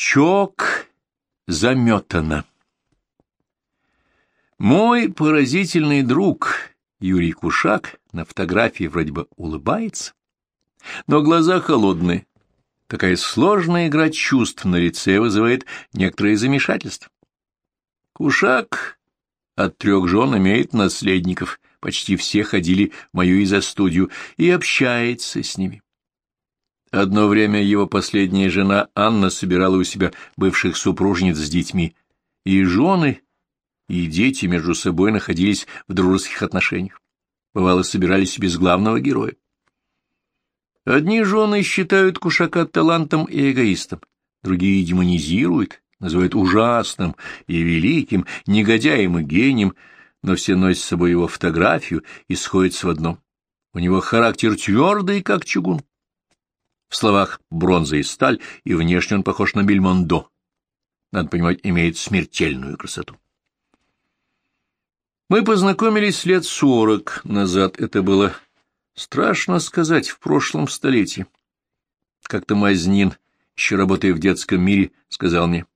Чок заметано. Мой поразительный друг Юрий Кушак на фотографии вроде бы улыбается, но глаза холодные. Такая сложная игра чувств на лице вызывает некоторое замешательство. Кушак от трех жен имеет наследников, почти все ходили в мою изо-студию, и общается с ними. Одно время его последняя жена Анна собирала у себя бывших супружниц с детьми, и жены, и дети между собой находились в дружеских отношениях. Бывало, собирались без главного героя. Одни жены считают Кушака талантом и эгоистом, другие демонизируют, называют ужасным и великим, негодяем и гением, но все носят с собой его фотографию и сходятся в одном. У него характер твердый, как чугун. В словах бронза и сталь, и внешне он похож на Бельмондо. Надо понимать, имеет смертельную красоту. Мы познакомились лет сорок назад. Это было страшно сказать в прошлом столетии. Как-то Мазнин, еще работая в детском мире, сказал мне,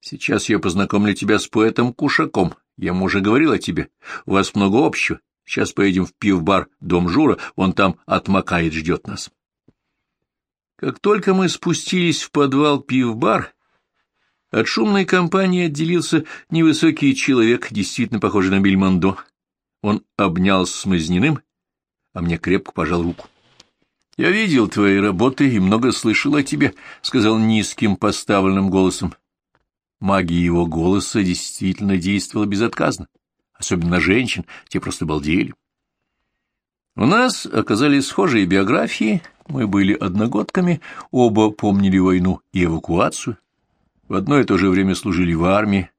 «Сейчас я познакомлю тебя с поэтом Кушаком. Я ему уже говорил о тебе. У вас много общего. Сейчас поедем в пивбар «Дом Жура», он там отмокает, ждет нас». Как только мы спустились в подвал пив-бар, от шумной компании отделился невысокий человек, действительно похожий на Бельмондо. Он обнялся с Мазниным, а мне крепко пожал руку. — Я видел твои работы и много слышал о тебе, — сказал низким поставленным голосом. Магия его голоса действительно действовала безотказно, особенно на женщин, те просто балдели. У нас оказались схожие биографии, мы были одногодками, оба помнили войну и эвакуацию, в одно и то же время служили в армии,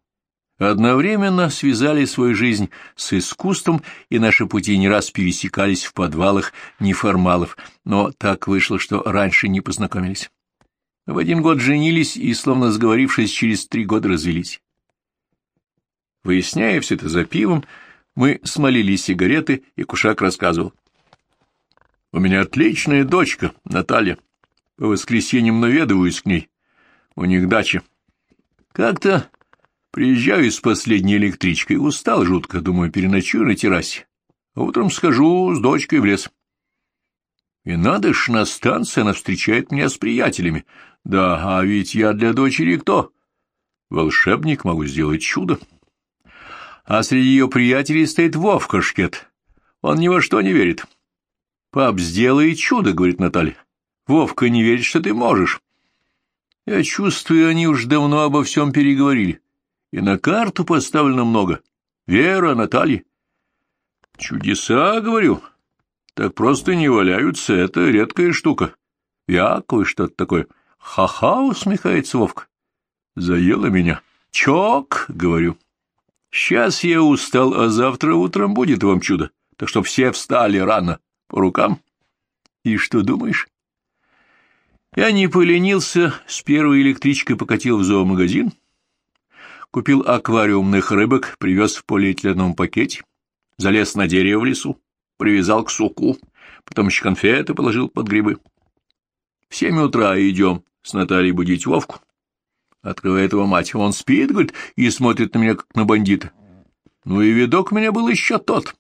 одновременно связали свою жизнь с искусством, и наши пути не раз пересекались в подвалах неформалов, но так вышло, что раньше не познакомились. В один год женились и, словно сговорившись, через три года развелись. Выясняя все это за пивом, мы смолили сигареты, и Кушак рассказывал. У меня отличная дочка, Наталья. По воскресеньям наведываюсь к ней. У них дача. Как-то приезжаю с последней электричкой, устал жутко, думаю, переночую на террасе. А утром схожу с дочкой в лес. И надо ж, на станции она встречает меня с приятелями. Да, а ведь я для дочери кто? Волшебник, могу сделать чудо. А среди ее приятелей стоит Вовка Шкет. Он ни во что не верит. —— Пап, сделай чудо, — говорит Наталья. — Вовка не верит, что ты можешь. Я чувствую, они уж давно обо всем переговорили. И на карту поставлено много. Вера, Наталья. — Чудеса, — говорю. Так просто не валяются, это редкая штука. Я кое-что-то такое. Ха-ха, усмехается Вовка. Заела меня. Чок, — говорю. Сейчас я устал, а завтра утром будет вам чудо. Так что все встали рано. По рукам? И что думаешь? Я не поленился, с первой электричкой покатил в зоомагазин, купил аквариумных рыбок, привез в полиэтиленовом пакете, залез на дерево в лесу, привязал к суку, потом еще конфеты положил под грибы. В семь утра идем с Натальей будить Вовку. Открывает его мать. Он спит, говорит, и смотрит на меня, как на бандита. Ну и видок у меня был еще тот.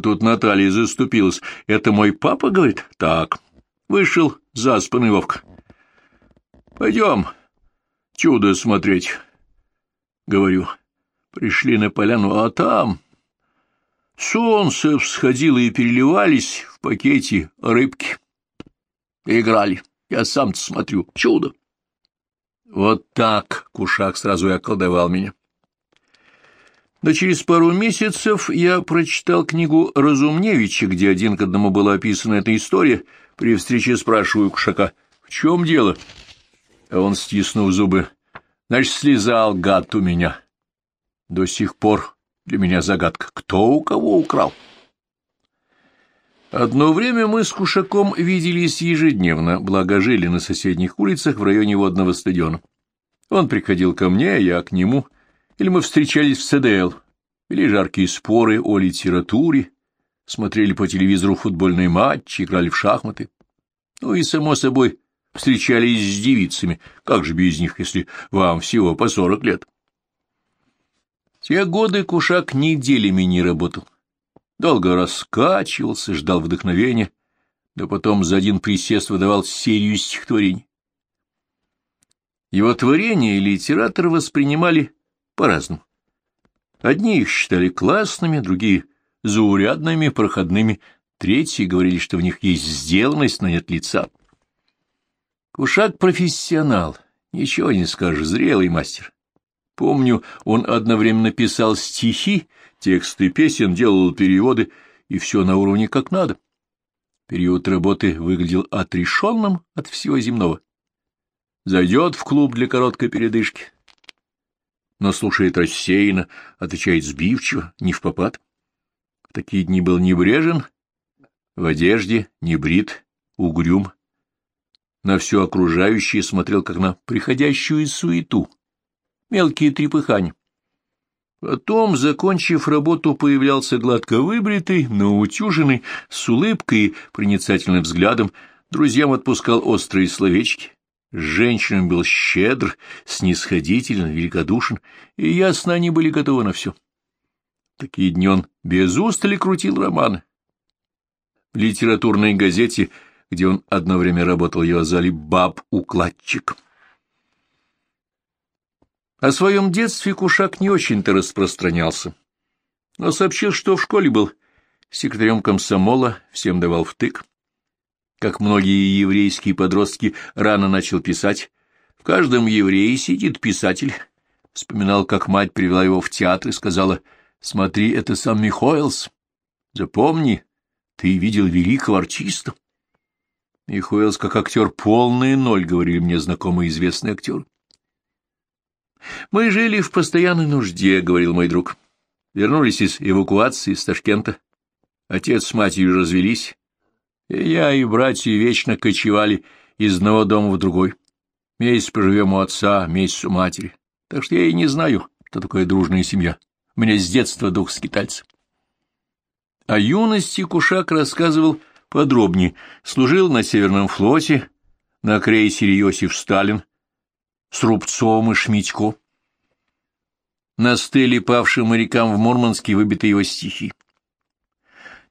Тут Наталья заступилась. «Это мой папа?» — говорит. «Так». Вышел заспанный Вовка. «Пойдем чудо смотреть», — говорю. Пришли на поляну, а там... Солнце всходило и переливались в пакете рыбки. Играли. Я сам-то смотрю. Чудо. Вот так Кушак сразу и околдовал меня. Но через пару месяцев я прочитал книгу Разумневича, где один к одному была описана эта история. При встрече спрашиваю Кушака, в чем дело? А он, стиснув зубы, значит, слезал гад у меня. До сих пор для меня загадка, кто у кого украл. Одно время мы с Кушаком виделись ежедневно, благо жили на соседних улицах в районе водного стадиона. Он приходил ко мне, я к нему — или мы встречались в СДЛ, вели жаркие споры о литературе, смотрели по телевизору футбольные матчи, играли в шахматы. Ну и, само собой, встречались с девицами. Как же без них, если вам всего по сорок лет? Те годы Кушак неделями не работал. Долго раскачивался, ждал вдохновения, да потом за один присест выдавал серию стихотворений. Его творения литераторы воспринимали по-разному. Одни их считали классными, другие — заурядными, проходными, третьи говорили, что в них есть сделанность, но нет лица. Кушак — профессионал, ничего не скажешь, зрелый мастер. Помню, он одновременно писал стихи, тексты песен, делал переводы, и все на уровне как надо. Период работы выглядел отрешенным от всего земного. Зайдет в клуб для короткой передышки, но слушает рассеянно, отвечает сбивчиво, не в попад. В такие дни был небрежен, в одежде, не брит, угрюм. На все окружающее смотрел, как на приходящую суету, мелкие трепыхания. Потом, закончив работу, появлялся гладко выбритый, наутюженный, с улыбкой и проницательным взглядом, друзьям отпускал острые словечки, с женщинами был щедр, снисходителен, великодушен, и ясно, они были готовы на все. такие дни он без устали крутил романы. В литературной газете, где он одно время работал, его звали «Баб-укладчик». О своем детстве Кушак не очень-то распространялся, но сообщил, что в школе был секретарем комсомола, всем давал втык как многие еврейские подростки, рано начал писать. В каждом еврее сидит писатель. Вспоминал, как мать привела его в театр и сказала, «Смотри, это сам Михоэлс. Запомни, ты видел великого артиста». Михоэлс как актер полный ноль, говорили мне знакомые известные актеры. «Мы жили в постоянной нужде», — говорил мой друг. Вернулись из эвакуации из Ташкента. Отец с матерью развелись. Я, и братья вечно кочевали из одного дома в другой. Месяц поживем у отца, месяц у матери. Так что я и не знаю, что такое дружная семья. У меня с детства дух скитальца. О юности Кушак рассказывал подробнее. Служил на Северном флоте, на крейсере Иосиф Сталин, с Рубцовым и Шмитько. На стеле павшим морякам в Мурманске выбиты его стихи.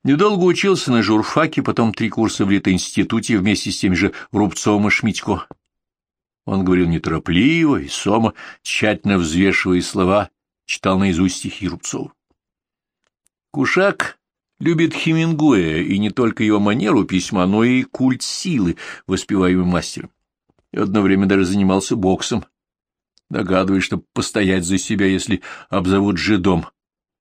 Недолго учился на журфаке, потом три курса в литинституте вместе с тем же Рубцовым и Шмитько. Он говорил неторопливо и сомо, тщательно взвешивая слова, читал наизусть стихи Рубцова. Кушак любит Хемингуэя, и не только его манеру письма, но и культ силы, воспеваемый мастером. И одно время даже занимался боксом, догадываясь, что постоять за себя, если обзовут жидом.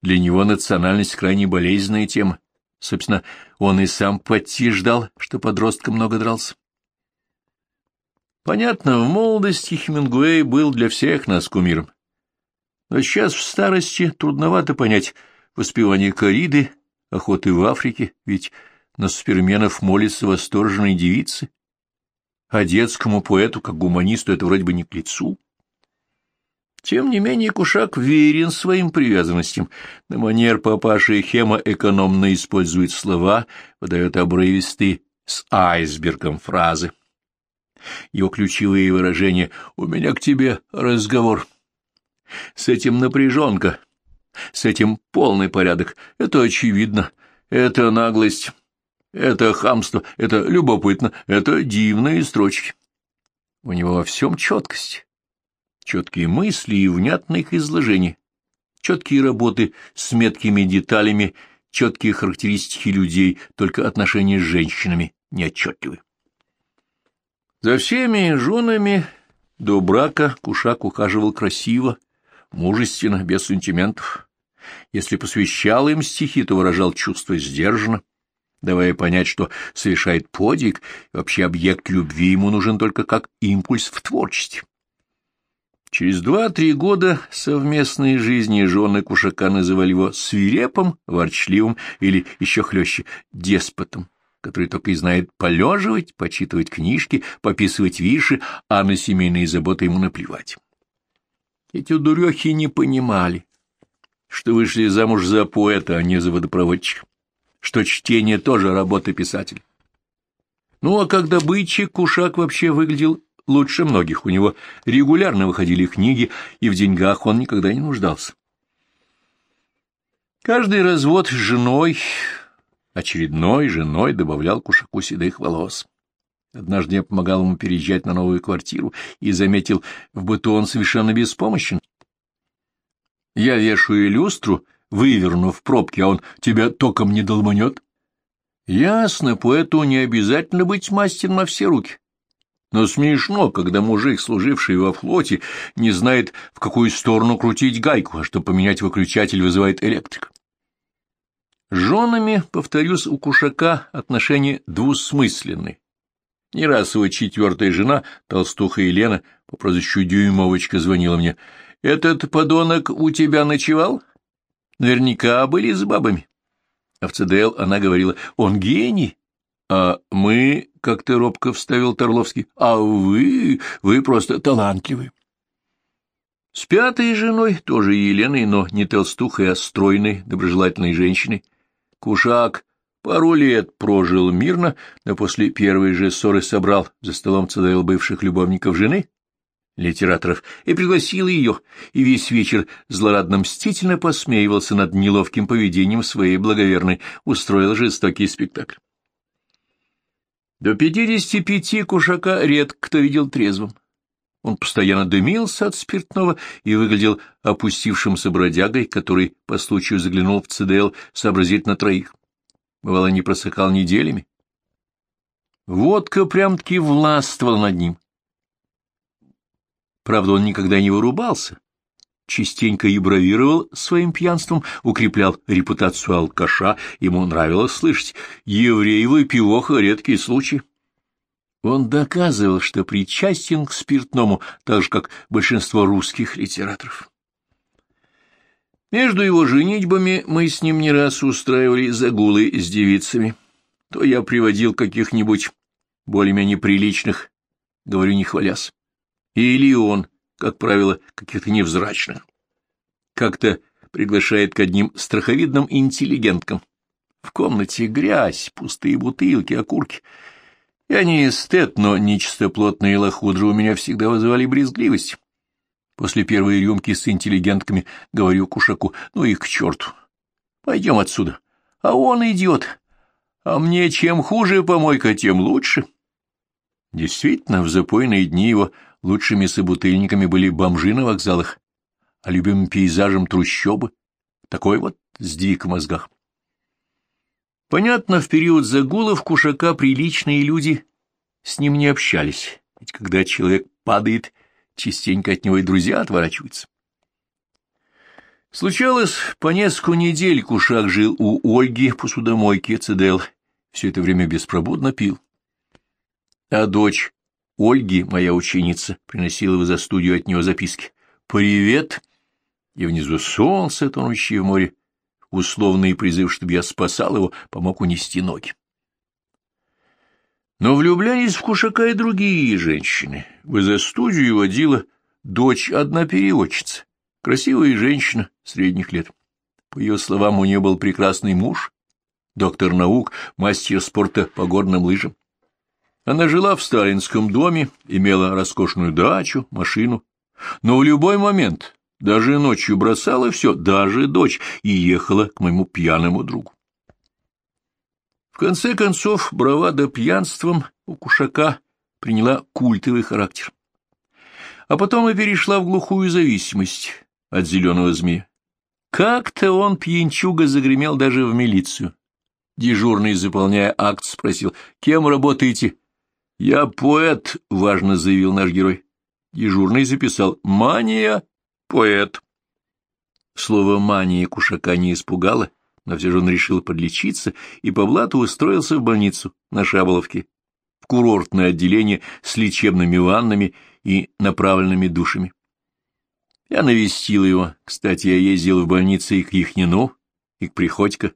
Для него национальность крайне болезненная тема. Собственно, он и сам подтверждал, что подростка много дрался. Понятно, в молодости Хемингуэй был для всех нас кумиром. Но сейчас в старости трудновато понять воспевание кориды, охоты в Африке, ведь на суперменов молятся восторженные девицы, а детскому поэту, как гуманисту, это вроде бы не к лицу. Тем не менее, Кушак верен своим привязанностям. На манер папаши Хема экономно использует слова, выдает обрывистые с айсбергом фразы. Его ключевые выражения «У меня к тебе разговор». С этим напряженка, с этим полный порядок. Это очевидно, это наглость, это хамство, это любопытно, это дивные строчки. У него во всем четкость четкие мысли и внятное их изложение, четкие работы с меткими деталями, четкие характеристики людей, только отношения с женщинами неотчетливы. За всеми женами до брака Кушак ухаживал красиво, мужественно, без сантиментов. Если посвящал им стихи, то выражал чувство сдержанно, давая понять, что совершает подвиг, и вообще объект любви ему нужен только как импульс в творчестве. Через два-три года совместной жизни жены Кушака называли его свирепым, ворчливым или еще хлеще деспотом, который только и знает полеживать, почитывать книжки, пописывать виши, а на семейные заботы ему наплевать. Эти дурехи не понимали, что вышли замуж за поэта, а не за водопроводчика, что чтение тоже работа писателя. Ну, а как добытчик, Кушак вообще выглядел лучше многих. У него регулярно выходили книги, и в деньгах он никогда не нуждался. Каждый развод с женой, очередной женой, добавлял Кушаку седых волос. Однажды я помогал ему переезжать на новую квартиру и заметил, в быту он совершенно беспомощен. Я вешаю люстру, вывернув пробки, а он тебя током не долманет. Ясно, поэту не обязательно быть мастером на все руки. Но смешно, когда мужик, служивший во флоте, не знает, в какую сторону крутить гайку, а чтобы поменять выключатель, вызывает электрик. Женами, повторюсь, у Кушака отношения двусмысленные. Не раз его четвертая жена, толстуха Елена, по прозвищу Дюймовочка, звонила мне. «Этот подонок у тебя ночевал? Наверняка были с бабами». А в ЦДЛ она говорила, «Он гений». А мы, как ты робко вставил Торловский, а вы, вы просто талантливы. С пятой женой, тоже Еленой, но не толстухой, а стройной, доброжелательной женщиной, Кушак пару лет прожил мирно, но после первой же ссоры собрал за столом ЦДЛ бывших любовников жены, литераторов, и пригласил ее, и весь вечер злорадно-мстительно посмеивался над неловким поведением своей благоверной, устроил жестокий спектакль. До пятидесяти пяти Кушака редко кто видел трезвым. Он постоянно дымился от спиртного и выглядел опустившимся бродягой, который по случаю заглянул в ЦДЛ сообразить на троих. Бывало, не просыхал неделями. Водка прям-таки властвовала над ним. Правда, он никогда не вырубался, частенько и бравировал своим пьянством, укреплял репутацию алкаша, ему нравилось слышать «еврей выпивоха — редкий случай». Он доказывал, что причастен к спиртному, так же, как большинство русских литераторов. Между его женитьбами мы с ним не раз устраивали загулы с девицами. То я приводил каких-нибудь более-менее приличных, говорю не хвалясь, или он как правило, каких-то невзрачных. Как-то приглашает к одним страховидным интеллигенткам. В комнате грязь, пустые бутылки, окурки. Я не эстет, но нечистоплотные лохудры у меня всегда вызывали брезгливость. После первой рюмки с интеллигентками говорю Кушаку, ну их к черту. Пойдем отсюда. А он идет. А мне чем хуже помойка, тем лучше. Действительно, в запойные дни его Лучшими собутыльниками были бомжи на вокзалах, а любимым пейзажем трущобы. Такой вот сдвиг в мозгах. Понятно, в период загулов Кушака приличные люди с ним не общались, ведь когда человек падает, частенько от него и друзья отворачиваются. Случалось, по несколько недель Кушак жил у Ольги посудомойки ЦДЛ, все это время беспробудно пил. А дочь Ольги, моя ученица, приносила его за студию от него записки. «Привет!» И внизу солнце, тонущее в море, условный призыв, чтобы я спасал его, помог унести ноги. Но влюблялись в Кушака и другие женщины. В за студию водила дочь одна переводчица, красивая женщина средних лет. По ее словам, у нее был прекрасный муж, доктор наук, мастер спорта по горным лыжам. Она жила в сталинском доме, имела роскошную дачу, машину, но в любой момент, даже ночью бросала все, даже дочь, и ехала к моему пьяному другу. В конце концов, бравада пьянством у Кушака приняла культовый характер. А потом и перешла в глухую зависимость от зеленого змея. Как-то он, пьянчуга, загремел даже в милицию. Дежурный, заполняя акт, спросил, «Кем работаете?» «Я поэт», — важно заявил наш герой. Дежурный записал «Мания, поэт». Слово «мания» Кушака не испугало, но все же он решил подлечиться и по блату устроился в больницу на Шаболовке, в курортное отделение с лечебными ваннами и направленными душами. Я навестил его. Кстати, я ездил в больницы и к Яхнину, и к Приходько,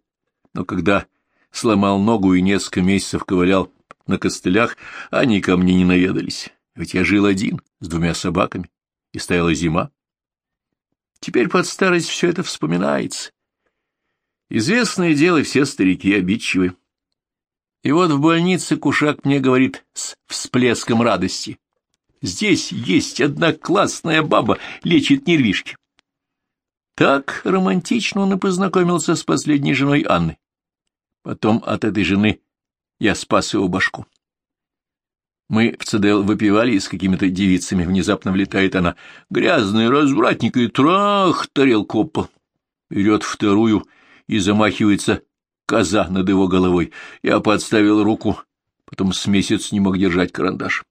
но когда сломал ногу и несколько месяцев ковылял на костылях, они ко мне не наведались, ведь я жил один, с двумя собаками, и стояла зима. Теперь под старость все это вспоминается. Известное дело, все старики обидчивы. И вот в больнице Кушак мне говорит с всплеском радости. Здесь есть одна классная баба, лечит нервишки. Так романтично он и познакомился с последней женой Анны. Потом от этой жены я спас его башку. Мы в ЦДЛ выпивали с какими-то девицами. Внезапно влетает она. Грязный развратник и трах, тарелку об Берет вторую и замахивается коза над его головой. Я подставил руку, потом с месяц не мог держать карандаш.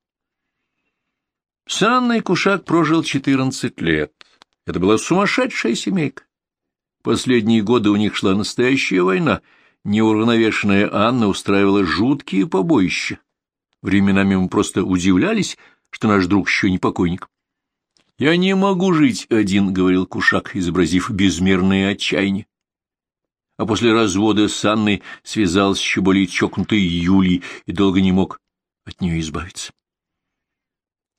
С Анной Кушак прожил четырнадцать лет. Это была сумасшедшая семейка. Последние годы у них шла настоящая война. Неуравновешенная Анна устраивала жуткие побоища. Временами мы просто удивлялись, что наш друг еще не покойник. «Я не могу жить один», — говорил Кушак, изобразив безмерное отчаяние. А после развода с Анной связался еще более чокнутой Юлией и долго не мог от нее избавиться.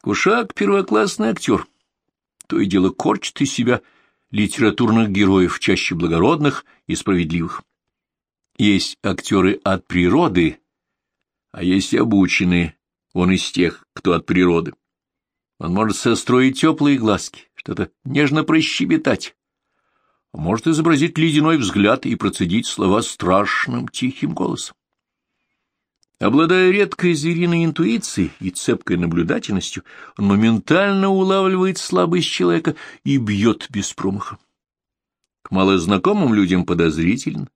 Кушак — первоклассный актер. То и дело корчит из себя литературных героев, чаще благородных и справедливых. Есть актеры от природы, а есть обученные, он из тех, кто от природы. Он может состроить теплые глазки, что-то нежно прощебетать, а может изобразить ледяной взгляд и процедить слова страшным тихим голосом. Обладая редкой звериной интуицией и цепкой наблюдательностью, он моментально улавливает слабость человека и бьет без промаха. К малознакомым людям подозрителен,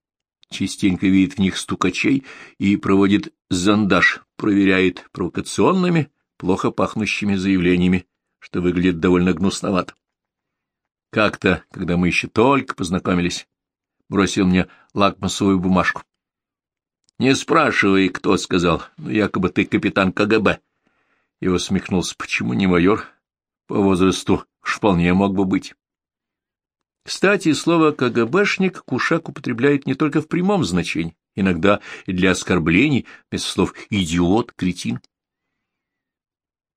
частенько видит в них стукачей и проводит зондаж, проверяет провокационными, плохо пахнущими заявлениями, что выглядит довольно гнусновато. Как-то, когда мы еще только познакомились, бросил мне лакмусовую бумажку. Не спрашивай, кто сказал, но якобы ты капитан КГБ. И усмехнулся, почему не майор? По возрасту уж вполне мог бы быть. Кстати, слово «КГБшник» Кушак употребляет не только в прямом значении, иногда и для оскорблений, вместо слов «идиот», «кретин».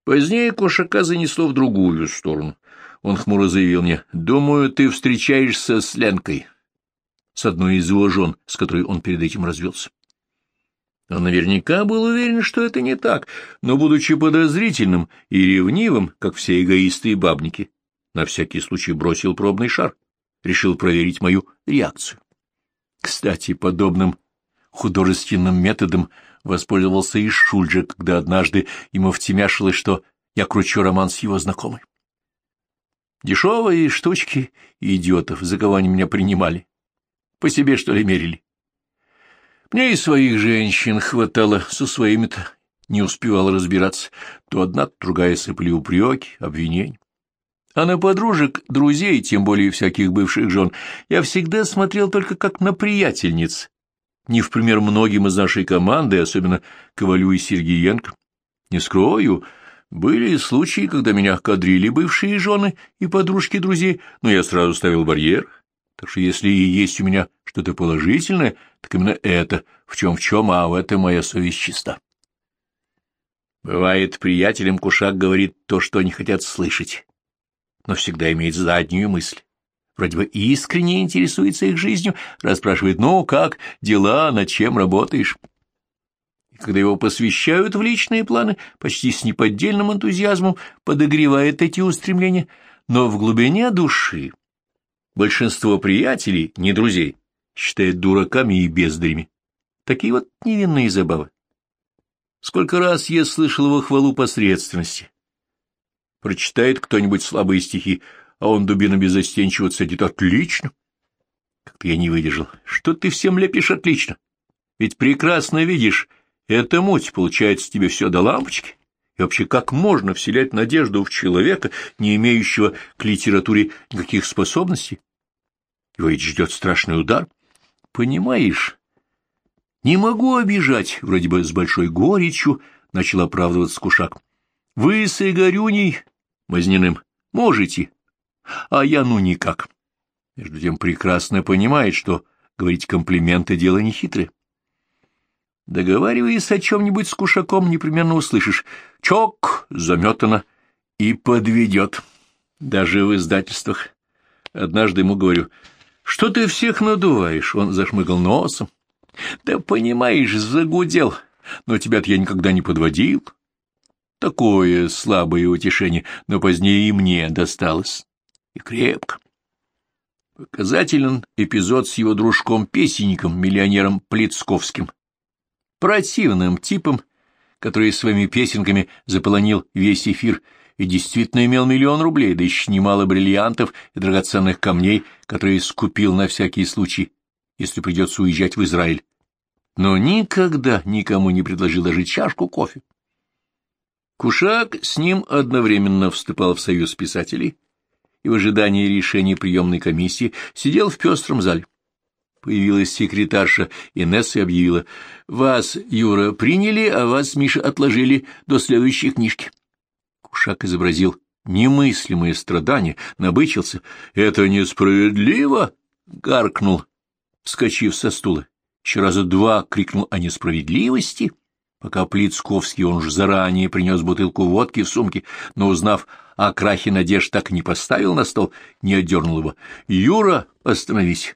Позднее Кушака занесло в другую сторону. Он хмуро заявил мне, «Думаю, ты встречаешься с Ленкой, с одной из его жен, с которой он перед этим развелся». Он наверняка был уверен, что это не так, но, будучи подозрительным и ревнивым, как все эгоисты и бабники, на всякий случай бросил пробный шар, решил проверить мою реакцию. Кстати, подобным художественным методом воспользовался и Шульджа, когда однажды ему втемяшилось, что я кручу роман с его знакомой. Дешевые штучки идиотов, за кого они меня принимали. По себе, что ли, мерили? Мне и своих женщин хватало, со своими-то не успевал разбираться. То одна, то другая сыпали упреки, обвинения. А на подружек, друзей, тем более всяких бывших жен, я всегда смотрел только как на приятельниц. Не в пример многим из нашей команды, особенно Ковалю и Сергеенко. Не скрою, были случаи, когда меня кадрили бывшие жены и подружки друзей, но я сразу ставил барьер — так что если и есть у меня что-то положительное, так именно это, в чем в чем, а в этом моя совесть чиста. Бывает, приятелям Кушак говорит то, что они хотят слышать, но всегда имеет заднюю мысль. Вроде бы искренне интересуется их жизнью, расспрашивает, ну, как дела, над чем работаешь? И когда его посвящают в личные планы, почти с неподдельным энтузиазмом подогревает эти устремления, но в глубине души Большинство приятелей, не друзей, считает дураками и бездарями. Такие вот невинные забавы. Сколько раз я слышал его хвалу посредственности. Прочитает кто-нибудь слабые стихи, а он дубина безостенчиво цедит «Отлично!» Как-то я не выдержал. Что ты всем лепишь отлично? Ведь прекрасно видишь, эта муть, получается, тебе все до лампочки. И вообще, как можно вселять надежду в человека, не имеющего к литературе никаких способностей? Его ведь ждет страшный удар. Понимаешь, не могу обижать, вроде бы с большой горечью, — начал оправдываться Кушак. Вы с Игорюней Мазниным можете, а я ну никак. Между тем прекрасно понимает, что говорить комплименты — дело нехитрое. Договариваясь о чем-нибудь с Кушаком, непременно услышишь «чок» заметано и подведет. Даже в издательствах. Однажды ему говорю «что ты всех надуваешь?» Он зашмыгал носом. «Да понимаешь, загудел, Но тебя-то я никогда не подводил. Такое слабое утешение, но позднее и мне досталось. И крепко. Показателен эпизод с его дружком-песенником, миллионером Плицковским. Противным типом, который своими песенками заполонил весь эфир и действительно имел миллион рублей, да еще немало бриллиантов и драгоценных камней, которые скупил на всякий случай, если придется уезжать в Израиль. Но никогда никому не предложил даже чашку кофе. Кушак с ним одновременно вступал в союз писателей и в ожидании решения приемной комиссии сидел в пестром зале. Появилась секретарша Инесса и объявила, «Вас, Юра, приняли, а вас, Миша, отложили до следующей книжки». Кушак изобразил немыслимое страдание, набычился. «Это несправедливо!» — гаркнул, вскочив со стула. Еще раза два крикнул о несправедливости, пока Плицковский, он уж заранее принес бутылку водки в сумке, но, узнав о крахе надежд, так не поставил на стол, не отдернул его. «Юра, остановись!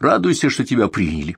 Радуйся, что тебя приняли!»